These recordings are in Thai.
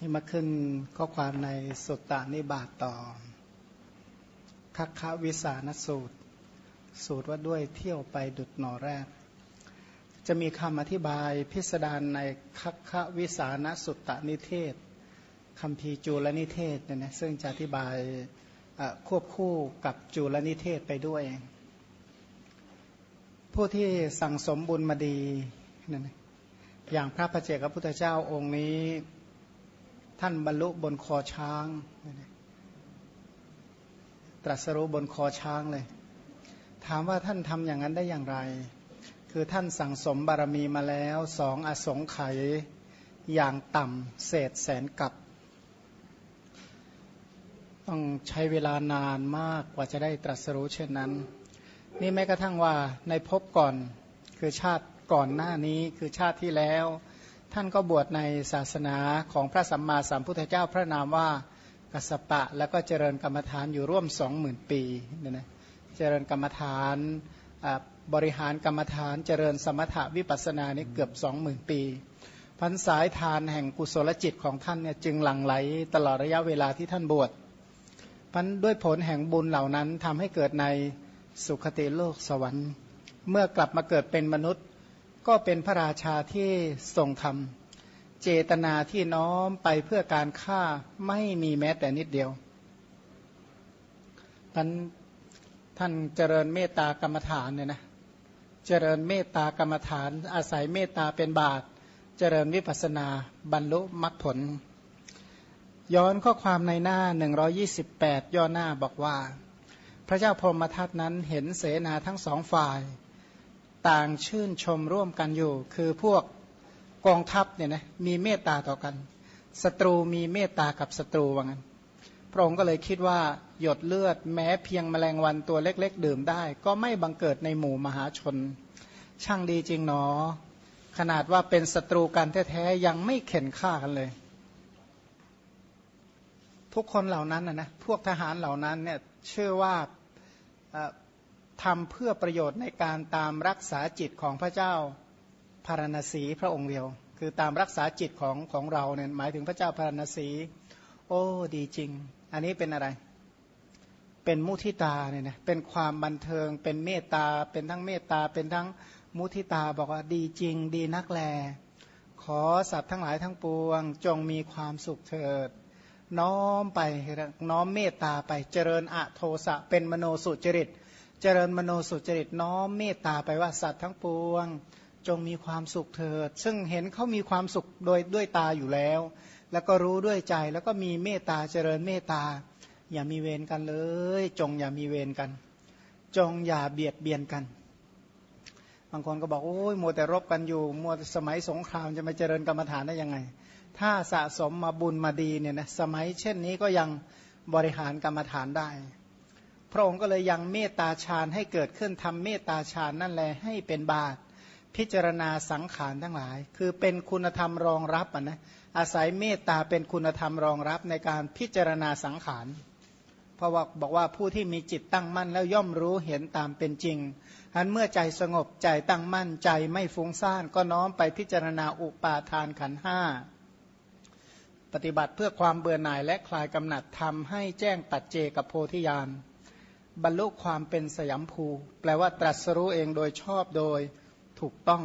นี่มาขึ้นข้อความในสุตตานิบาตต่อคัคควิสานสูตร สูตรว่าด้วยเที่ยวไปดุดหนอแรก จะมีคำอธิบายพิสดารในคัคควิสานสุตตนิเทศคำพีจูลนิเทศเนี่ยนะซึ่งจะอธิบายควบคู่กับจูลนิเทศไปด้วย ผู้ที่สั่งสมบุญมาดี อย่างพระพระเจ้าพุทธเจ้าองค์นี้ ท่านบรรลุบนคอช้าง ตรัสรู้บนคอช้างเลย ถามว่าท่านทำอย่างนั้นได้อย่างไร คือท่านสั่งสมบารมีมาแล้วสองอสงไขยอย่างต่ำเศษแสนกับ ต้องใช้เวลานานมากกว่าจะได้ตรัสรู้เช่นนั้น นี่แม้กระทั่งว่าในภพก่อนคือชาติก่อนหน้านี้คือชาติที่แล้ว ท่านก็บวชในศาสนาของพระสัมมาสัมพุทธเจ้าพระนามว่ากัสปะ แล้วก็เจริญกรรมฐานอยู่ร่วมสองหมื่นปีเนี่ยนะเจริญกรรมฐานบริหารกรรมฐานเจริญสมถะวิปัสสนานี่เกือบสองหมื่นปีพันสายทานแห่งกุศลจิตของท่านเนี่ยจึงหลั่งไหลตลอดระยะเวลาที่ท่านบวชพันด้วยผลแห่งบุญเหล่านั้นทำให้เกิดในสุคติโลกสวรรค์ เมื่อกลับมาเกิดเป็นมนุษย์ ก็เป็นพระราชาที่ทรงธรรม เจตนาที่น้อมไปเพื่อการฆ่าไม่มีแม้แต่นิดเดียวท่านท่านเจริญเมตตากรรมฐานเนี่ยนะเจริญเมตตากรรมฐาน อาศัยเมตตาเป็นบาตเจริญวิปัสนาบรรลุมรรคผล ย้อนข้อความในหน้า 128 ย่อหน้าบอกว่า พระเจ้าพรหมทัตนั้นเห็นเสนาทั้งสองฝ่าย ต่างชื่นชมร่วมกันอยู่ คือพวกกองทัพเนี่ยนะมีเมตตาต่อกันศัตรูมีเมตตากับศัตรูว่างั้นพระองค์ก็เลยคิดว่าหยดเลือดแม้เพียงแมลงวันตัวเล็ก ๆ ดื่มได้ ก็ไม่บังเกิดในหมู่มหาชน ช่างดีจริงหนอ ขนาดว่าเป็นศัตรูกันแท้ๆยังไม่เข็นฆ่ากันเลย ทุกคนเหล่านั้นนะนะพวกทหารเหล่านั้นเนี่ยเชื่อว่า ทำเพื่อประโยชน์ในการตามรักษาจิตของพระเจ้าพารณสีพระองค์เดียว คือตามรักษาจิตของของเราเนี่ยหมายถึงพระเจ้าพารณสี โอ้ดีจริง อันนี้เป็นอะไร เป็นมุทิตาเนี่ยนะเป็นความบันเทิง เป็นเมตตา เป็นทั้งเมตตา เป็นทั้งมุทิตาบอกว่าดีจริง ดีนักแล ขอสัตว์ทั้งหลายทั้งปวง จงมีความสุขเถิด น้อมไปน้อมเมตตาไปเจริญอะโทสะเป็นมโนสุจริต เจริญมโนสุจริตน้อมเมตตาไปว่าสัตว์ทั้งปวง จงมีความสุขเถิด ซึ่งเห็นเขามีความสุขโดยด้วยตาอยู่แล้ว แล้วก็รู้ด้วยใจแล้วก็มีเมตตาเจริญเมตตา อย่ามีเวรกันเลย จงอย่ามีเวรกัน จงอย่าเบียดเบียนกัน บางคนก็บอกโอ้ยมัวแต่รบกันอยู่มัวสมัยสงครามจะมาเจริญกรรมฐานได้ยังไง ถ้าสะสมมาบุญมาดีเนี่ยนะสมัยเช่นนี้ก็ยังบริหารกรรมฐานได้ ระองค์ก็เลยยังเมตตาฌานให้เกิดขึ้นทำเมตตาฌานนั่นแหละให้เป็นบาตพิจารณาสังขารทั้งหลาย คือเป็นคุณธรรมรองรับอะนะอาศัยเมตตาเป็นคุณธรรมรองรับในการพิจารณาสังขารเพราะว่าบอกว่าผู้ที่มีจิตตั้งมั่นแล้วย่อมรู้เห็นตามเป็นจริงอันเมื่อใจสงบใจตั้งมั่นใจไม่ฟุ้งซ่านก็น้อมไปพิจารณาอุปาทานขันห้าปฏิบัติเพื่อความเบื่อหน่ายและคลายกำหนัดทำให้แจ้งปัจเจกับโพธิญาณ บรรลุความเป็นสยามภู แปลว่าตรัสรู้เองโดยชอบโดยถูกต้อง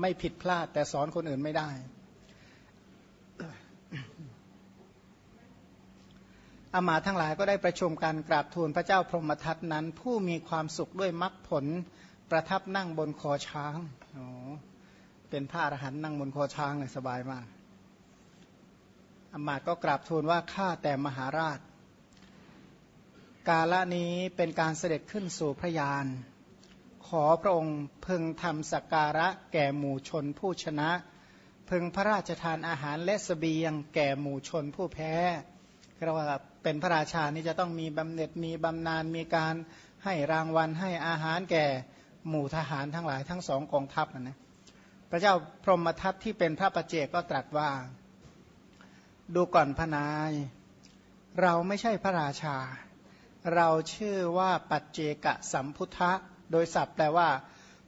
ไม่ผิดพลาด แต่สอนคนอื่นไม่ได้ อามาทั้งหลายก็ได้ประชุมการกราบทูลพระเจ้าพรหมทัตนั้น ผู้มีความสุขด้วยมรรคผลประทับนั่งบนคอช้างโอ้เป็นพระอรหันต์นั่งบนคอช้างเลยสบายมากอามาก็กราบทูลว่าข้าแต่มหาราช กาละนี้เป็นการเสด็จขึ้นสู่พระยาน ขอพระองค์พึงทำสักการะแก่หมู่ชนผู้ชนะ พึงพระราชทานอาหารและสเสบียงแก่หมู่ชนผู้แพ้เรียกว่าเป็นพระราชานี่จะต้องมีบำเหน็จมีบำนาญมีการให้รางวัลให้อาหารแก่หมู่ทหารทั้งหลายทั้งสองกองทัพนะนะพระเจ้าพรหมทัตที่เป็นพระประเจกก็ตรัสว่า ดูก่อนพนาย เราไม่ใช่พระราชา เราชื่อว่าปัจเจกสัมพุทธะ โดยศัพท์แปลว่า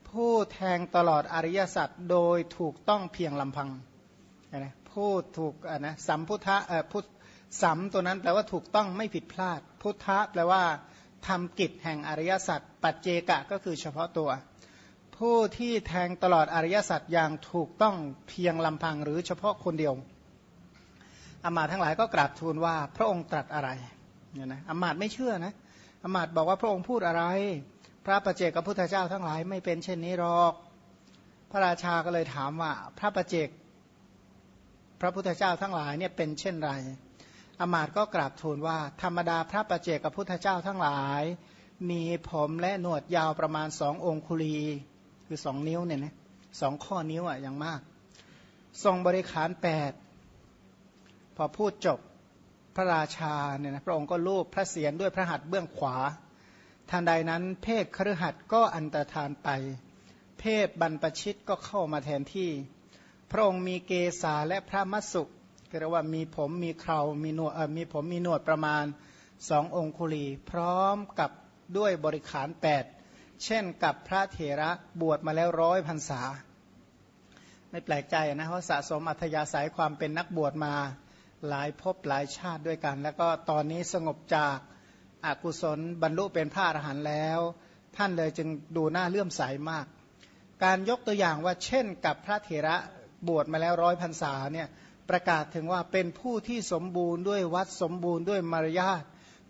ผู้แทงตลอดอริยสัจโดยถูกต้องเพียงลำพังนะผู้ถูกนะสัมพุทธะเอ่อพุทสัมตัวนั้นแปลว่าถูกต้องไม่ผิดพลาด พุทธะแปลว่าทำกิจแห่งอริยสัจปัจเจกะก็คือเฉพาะตัว ผู้ที่แทงตลอดอริยสัจอย่างถูกต้องเพียงลำพังหรือเฉพาะคนเดียวอามาทั้งหลายก็กราบทูลว่าพระองค์ตรัสอะไร เนี่ยนะอามาตไม่เชื่อนะอามาตบอกว่าพระองค์พูดอะไร พระประเจกกับพุทธเจ้าทั้งหลายไม่เป็นเช่นนี้หรอก พระราชาก็เลยถามว่า พระประเจก พระพุทธเจ้าทั้งหลายเนี่ยเป็นเช่นไรอามาตก็กราบทูลว่า ธรรมดาพระประเจกับพุทธเจ้าทั้งหลาย มีผมและหนวดยาวประมาณสององคุลีคือสองนิ้วเนี่ยนะสองข้อนิ้วอะอย่างมาก ทรงบริขารแปดพอพูดจบ พระราชาเนี่ยนะพระองค์ก็ลูบพระเศียรด้วยพระหัตถ์เบื้องขวาทันใดนั้นเพศครหัสก็อันตรธานไป เพศบรรปชิตก็เข้ามาแทนที่ พระองค์มีเกษาและพระมัสสุเรียกว่ามีผมมีเครามีหนวดมีผมมีหนวดประมาณสององคุลี พร้อมกับด้วยบริขารแปดเช่นกับพระเถระบวชมาแล้วร้อยพรรษา ไม่แปลกใจนะเพราะสะสมอัธยาศัยความเป็นนักบวชมา หลายภพหลายชาติด้วยกัน แล้วก็ตอนนี้สงบจากอากุศลบรรลุเป็นพระอรหันต์แล้ว ท่านเลยจึงดูหน้าเลื่อมใสามาก การยกตัวอย่างว่าเช่นกับพระเถระบวชมาแล้วร้อยพรรษาเนี่ยประกาศถึงว่าเป็นผู้ที่สมบูรณ์ด้วยวัดสมบูรณ์ด้วยมารยาท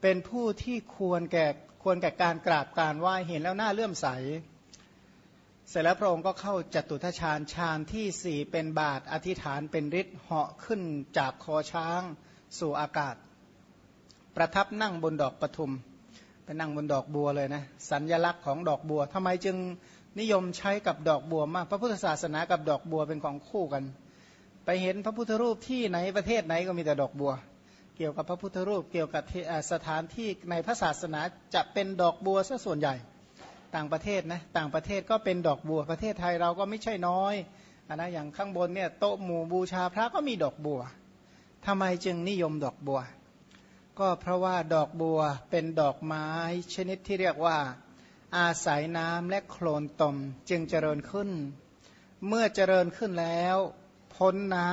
เป็นผู้ที่ควรแก่ควรแก่การกราบการไหว้เห็นแล้วหน้าเลื่อมใส เสร็จแล้วพระองค์ก็เข้าจตุทชาญชาญที่สี่เป็นบาทอธิษฐานเป็นฤทธิ์เหาะขึ้นจากคอช้างสู่อากาศ ประทับนั่งบนดอกปทุมไปนั่งบนดอกบัวเลยนะสัญญลักษณ์ของดอกบัวทำไมจึงนิยมใช้กับดอกบัวมาก พระพุทธศาสนากับดอกบัวเป็นของคู่กัน ไปเห็นพระพุทธรูปที่ไหนประเทศไหนก็มีแต่ดอกบัว เกี่ยวกับพระพุทธรูปเกี่ยวกับสถานที่ในพระศาสนาจะเป็นดอกบัวซะส่วนใหญ่ ต่างประเทศนะต่างประเทศก็เป็นดอกบัว ประเทศไทยเราก็ไม่ใช่น้อยอนะอย่างข้างบนเนี่ยโต๊ะหมู่บูชาพระก็มีดอกบัวทำไมจึงนิยมดอกบัว ก็เพราะว่าดอกบัวเป็นดอกไม้ชนิดที่เรียกว่าอาศัยน้ำและโคลนตมจึงเจริญขึ้น เมื่อเจริญขึ้นแล้ว พ้นน้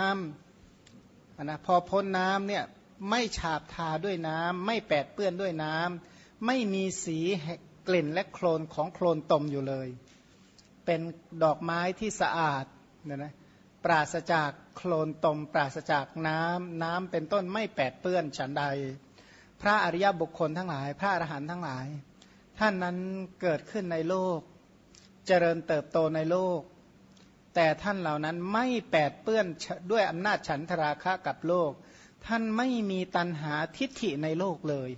ำนะพอพ้นน้ำเนี่ยไม่ฉาบทาด้วยน้ำไม่แปดเปื้อนด้วยน้ำไม่มีสี กลิ่นและโคลนของโคลนตมอยู่เลย เป็นดอกไม้ที่สะอาดเนี่ยนะปราศจากโคลนตม ปราศจากน้ำน้ำเป็นต้นไม่แปดเปื้อนฉันใด พระอริยบุคคลทั้งหลาย พระอรหันต์ทั้งหลาย ท่านนั้นเกิดขึ้นในโลก เจริญเติบโตในโลก แต่ท่านเหล่านั้นไม่แปดเปื้อนด้วยอำนาจฉันทราคะกับโลก ท่านไม่มีตันหาทิฏฐิในโลกเลย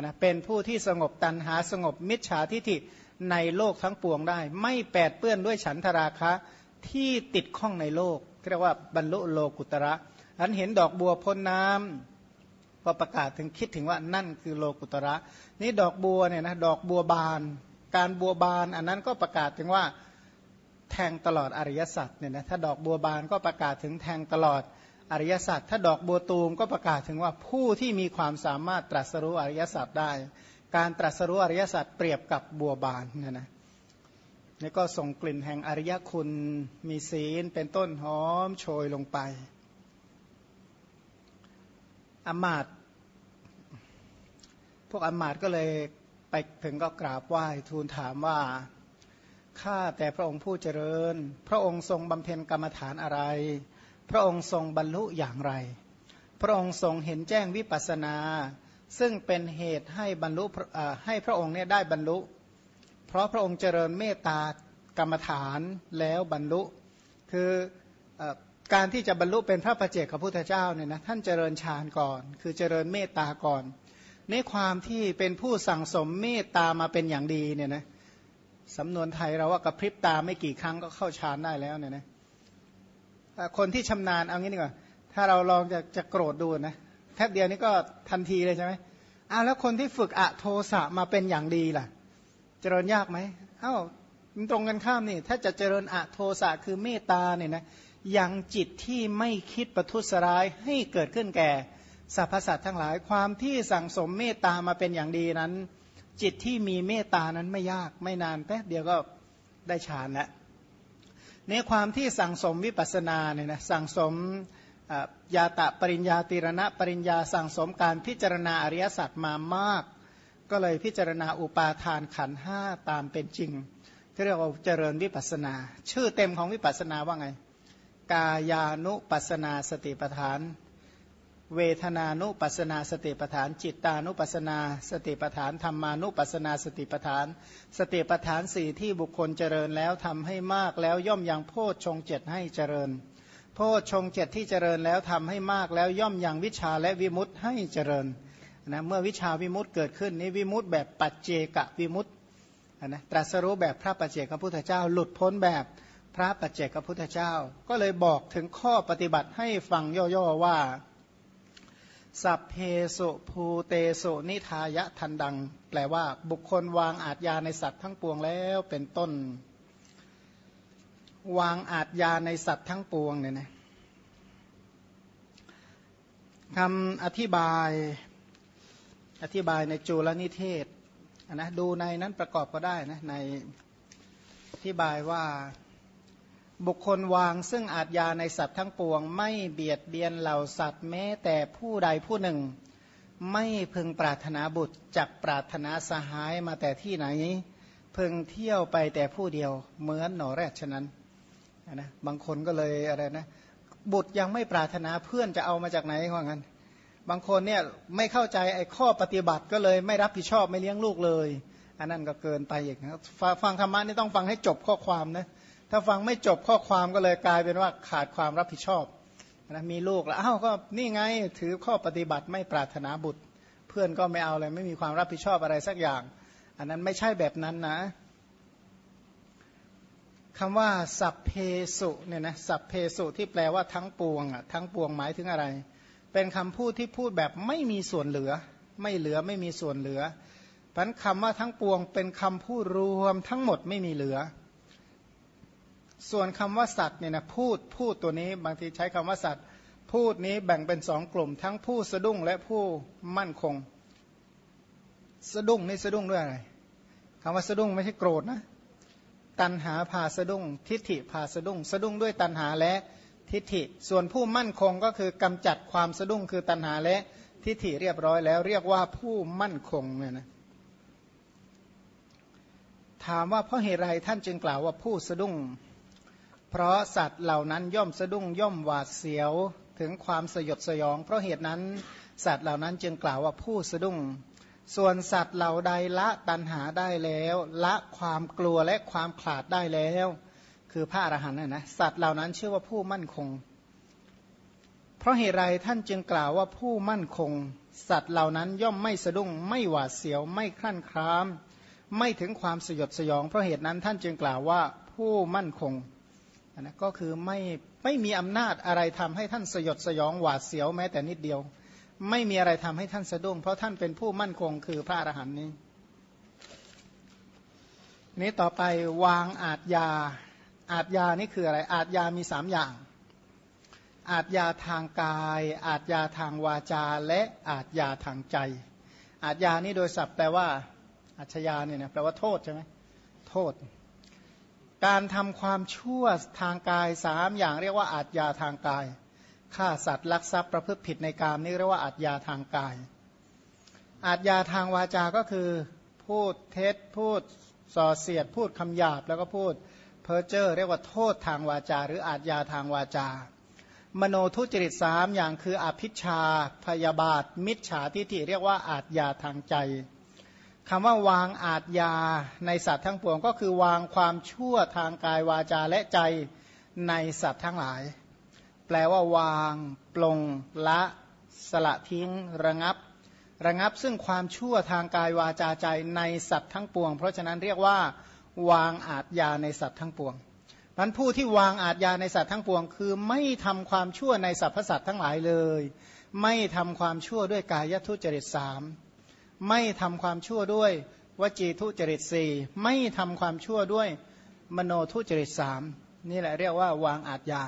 นะเป็นผู้ที่สงบตันหาสงบมิจฉาทิฐิในโลกทั้งปวงได้ ไม่แปดเปื้อนด้วยฉันทราคะที่ติดข้องในโลกเรียกว่าบรรลุโลกุตระอันเห็นดอกบัวพ้นน้ำก็ประกาศถึงคิดถึงว่านั่นคือโลกุตระ นี่ดอกบัวเนี่ยนะดอกบัวบาน การบัวบาน อันนั้นก็ประกาศถึงว่าแทงตลอดอริยสัจเนี่ยนะถ้าดอกบัวบานก็ประกาศถึงแทงตลอด อริยสัจถ้าดอกบัวตูมก็ประกาศถึงว่าผู้ที่มีความสามารถตรัสรู้อริยสัจได้ การตรัสรู้อริยสัจเปรียบกับบัวบานนี่ยนะนี่ก็ส่งกลิ่นแห่งอริยคุณมีศีลเป็นต้นหอมโชยลงไป อมาตพวกอมาตก็เลยไปถึงก็กราบไหว้ทูลถามว่าข้าแต่พระองค์ผู้เจริญ พระองค์ทรงบำเพ็ญกรรมฐานอะไร พระองค์ทรงบรรลุอย่างไร พระองค์ทรงเห็นแจ้งวิปัสนา ซึ่งเป็นเหตุให้บรรลุให้พระองค์เนี่ยได้บรรลุ เพราะพระองค์เจริญเมตตากรรมฐานแล้วบรรลุ คือการที่จะบรรลุเป็นพระประเจกพระพุทธเจ้าเนี่ยนะท่านเจริญฌานก่อน คือเจริญเมตตาก่อนในความที่เป็นผู้สั่งสมเมตตามาเป็นอย่างดีเนี่ยนะสำนวนไทยเราว่ากระพริบตาไม่กี่ครั้งก็เข้าฌานได้แล้วเนี่ยนะ คนที่ชำนาญเอางี้ดีกว่า ถ้าเราลองจะจะโกรธดูนะแทบเดียวนี้ก็ทันทีเลยใช่ไหมอ้าวแล้วคนที่ฝึกอะโทสะมาเป็นอย่างดีล่ะ เจริญยากไหมอ้าวมันตรงกันข้ามนี่ ถ้าจะเจริญอะโทสะคือเมตตาเนี่ยนะยังจิตที่ไม่คิดประทุษร้ายให้เกิดขึ้นแก่สรรพสัตว์ทั้งหลายความที่สั่งสมเมตตามาเป็นอย่างดีนั้น จิตที่มีเมตตานั้นไม่ยากไม่นานแป๊บเดียวก็ได้ฌานแล้ว นความที่สั่งสมวิปัสนาเนี่ยนะสั่งสมยาตะปริญญาติรณะปริญญาสั่งสมการพิจารณาอริยสัจมามาก ก็เลยพิจารณาอุปาทานขันห้าตามเป็นจริงที่เรียกว่าเจริญวิปัสนา ชื่อเต็มของวิปัสนาว่าไง กายานุปัสนาสติปทาน เวทนานุปัสนาสติปทาน จิตานุปัสนาสติปทานธรรมานุปัสนาสติปทาน สติปทานสี่ที่บุคคลเจริญแล้วทำให้มากแล้วย่อมยังโพชฌงเจ็ดให้เจริญ โพชฌงเจ็ดที่เจริญแล้วทำให้มากแล้วย่อมยังวิชาและวิมุตให้เจริญนะเมื่อวิชาวิมุตเกิดขึ้นนี้วิมุตแบบปัจเจกวิมุตนะตรัสรู้แบบพระปัจเจกพุทธเจ้า หลุดพ้นแบบพระปัจเจกพุทธเจ้า ก็เลยบอกถึงข้อปฏิบัติให้ฟังย่อๆว่า สัพเพสุภูเตสุนิทายะทันดัง แปลว่าบุคคลวางอาทยาในสัตว์ทั้งปวงแล้วเป็นต้น วางอาทยาในสัตว์ทั้งปวงเนี่ยนะคำอธิบายอธิบายในจุลนิเทศนะดูในนั้นประกอบก็ได้นะในอธิบายว่า บุคคลวางซึ่งอาทยาในสัตว์ทั้งปวง ไม่เบียดเบียนเหล่าสัตว์แม้แต่ผู้ใดผู้หนึ่ง ไม่พึงปรารถนาบุตรจักปรารถนาสหายมาแต่ที่ไหน พึงเที่ยวไปแต่ผู้เดียวเหมือนหนอแรกฉะนั้นนะบางคนก็เลยอะไรนะบุตรยังไม่ปรารถนาเพื่อนจะเอามาจากไหนว่างั้น บางคนเนี่ยไม่เข้าใจไอ้ข้อปฏิบัติก็เลยไม่รับผิดชอบไม่เลี้ยงลูกเลย อันนั้นก็เกินไปอีกนะฟังธรรมะนี่ต้องฟังให้จบข้อความนะ ถ้าฟังไม่จบข้อความก็เลยกลายเป็นว่าขาดความรับผิดชอบนะมีลูกแล้วอ้าวก็นี่ไงถือข้อปฏิบัติไม่ปรารถนาบุตร เพื่อนก็ไม่เอาเลย ไม่มีความรับผิดชอบอะไรสักอย่าง อันนั้นไม่ใช่แบบนั้นนะคำว่าสัพเพสุเนี่ยนะสัพเพสุที่แปลว่าทั้งปวงอะทั้งปวงหมายถึงอะไร เป็นคำพูดที่พูดแบบไม่มีส่วนเหลือ ไม่เหลือไม่มีส่วนเหลือพันคำว่าทั้งปวงเป็นคำพูดรวมทั้งหมดไม่มีเหลือ ส่วนคำว่าสัตว์เนี่ยนะพูดพูดตัวนี้บางทีใช้คำว่าสัตว์ พูดนี้แบ่งเป็นสองกลุ่ม ทั้งผู้สะดุ้งและผู้มั่นคง สะดุ้งนี่สะดุ้งด้วยอะไรคำว่าสะดุ้งไม่ใช่โกรธนะตันหาพาสะดุ้ง ทิฏฐิพาสะดุ้ง สะดุ้งด้วยตันหาและทิฏฐิ ส่วนผู้มั่นคงก็คือกำจัดความสะดุ้งคือตันหาและทิฏฐิเรียบร้อยแล้ว เรียกว่าผู้มั่นคงเนี่ยนะถามว่าเพราะเหตุไรท่านจึงกล่าวว่าผู้สะดุ้ง เพราะสัตว์เหล่านั้นย่อมสะดุ้งย่อมหวาดเสียวถึงความสยดสยอง เพราะเหตุนั้นสัตว์เหล่านั้นจึงกล่าวว่าผู้สะดุ้ง ส่วนสัตว์เหล่าใดละตันหาได้แล้ว ละความกลัวและความขลาดได้แล้ว คือพระอรหันต์นะนะสัตว์เหล่านั้นชื่อว่าผู้มั่นคง เพราะเหตุไรท่านจึงกล่าวว่าผู้มั่นคง สัตว์เหล่านั้นย่อมไม่สะดุ้ง ไม่หวาดเสียวไม่คลั่นคราม ไม่ถึงความสยดสยอง เพราะเหตุนั้นท่านจึงกล่าวว่าผู้มั่นคง นะก็คือไม่ไม่มีอำนาจอะไรทำให้ท่านสยดสยองหวาดเสียวแม้แต่นิดเดียว ไม่มีอะไรทำให้ท่านสะดุ้ง เพราะท่านเป็นผู้มั่นคงคือพระอรหันต์นี้ นี้ต่อไปวางอาทยาอาทยานี่คืออะไร อาทยามีสามอย่าง อาทยาทางกาย อาทยาทางวาจาและอาทยาทางใจ อาทยานี่โดยศัพท์แปลว่าอาชญาเนี่ยนะแปลว่าโทษใช่ไหมโทษ การทำความชั่วทางกายสามอย่างเรียกว่าอาทยาทางกาย ฆ่าสัตว์ลักทรัพย์ประพฤติผิดในกามนี่เรียกว่าอาทยาทางกาย อาทยาทางวาจาก็คือพูดเท็จพูดส่อเสียดพูดคำหยาบแล้วก็พูดเพ้อเจ้อเรียกว่าโทษทางวาจา หรืออาทยาทางวาจา มโนทุจริตสามอย่างคืออภิชาพยาบาท มิจฉาทิฏฐิเรียกว่าอาทยาทางใจ คำว่าวางอาทยาในสัตว์ทั้งปวง ก็คือวางความชั่วทางกายวาจาและใจในสัตว์ทั้งหลาย แปลว่าวาง ปลง ละ สละทิ้ง ระงับ ระงับซึ่งความชั่วทางกายวาจาใจในสัตว์ทั้งปวง เพราะฉะนั้นเรียกว่า วางอาทยาในสัตว์ทั้งปวงนั้นผู้ที่วางอาทยาในสัตว์ทั้งปวง คือไม่ทำความชั่วในสรรพสัตว์ทั้งหลายเลย ไม่ทำความชั่วด้วยกายทุจริตสาม ไม่ทำความชั่วด้วยวจีทุจริตสี่ไม่ทำความชั่วด้วยมโนทุจริตสามนี่แหละเรียกว่าวางอาทยา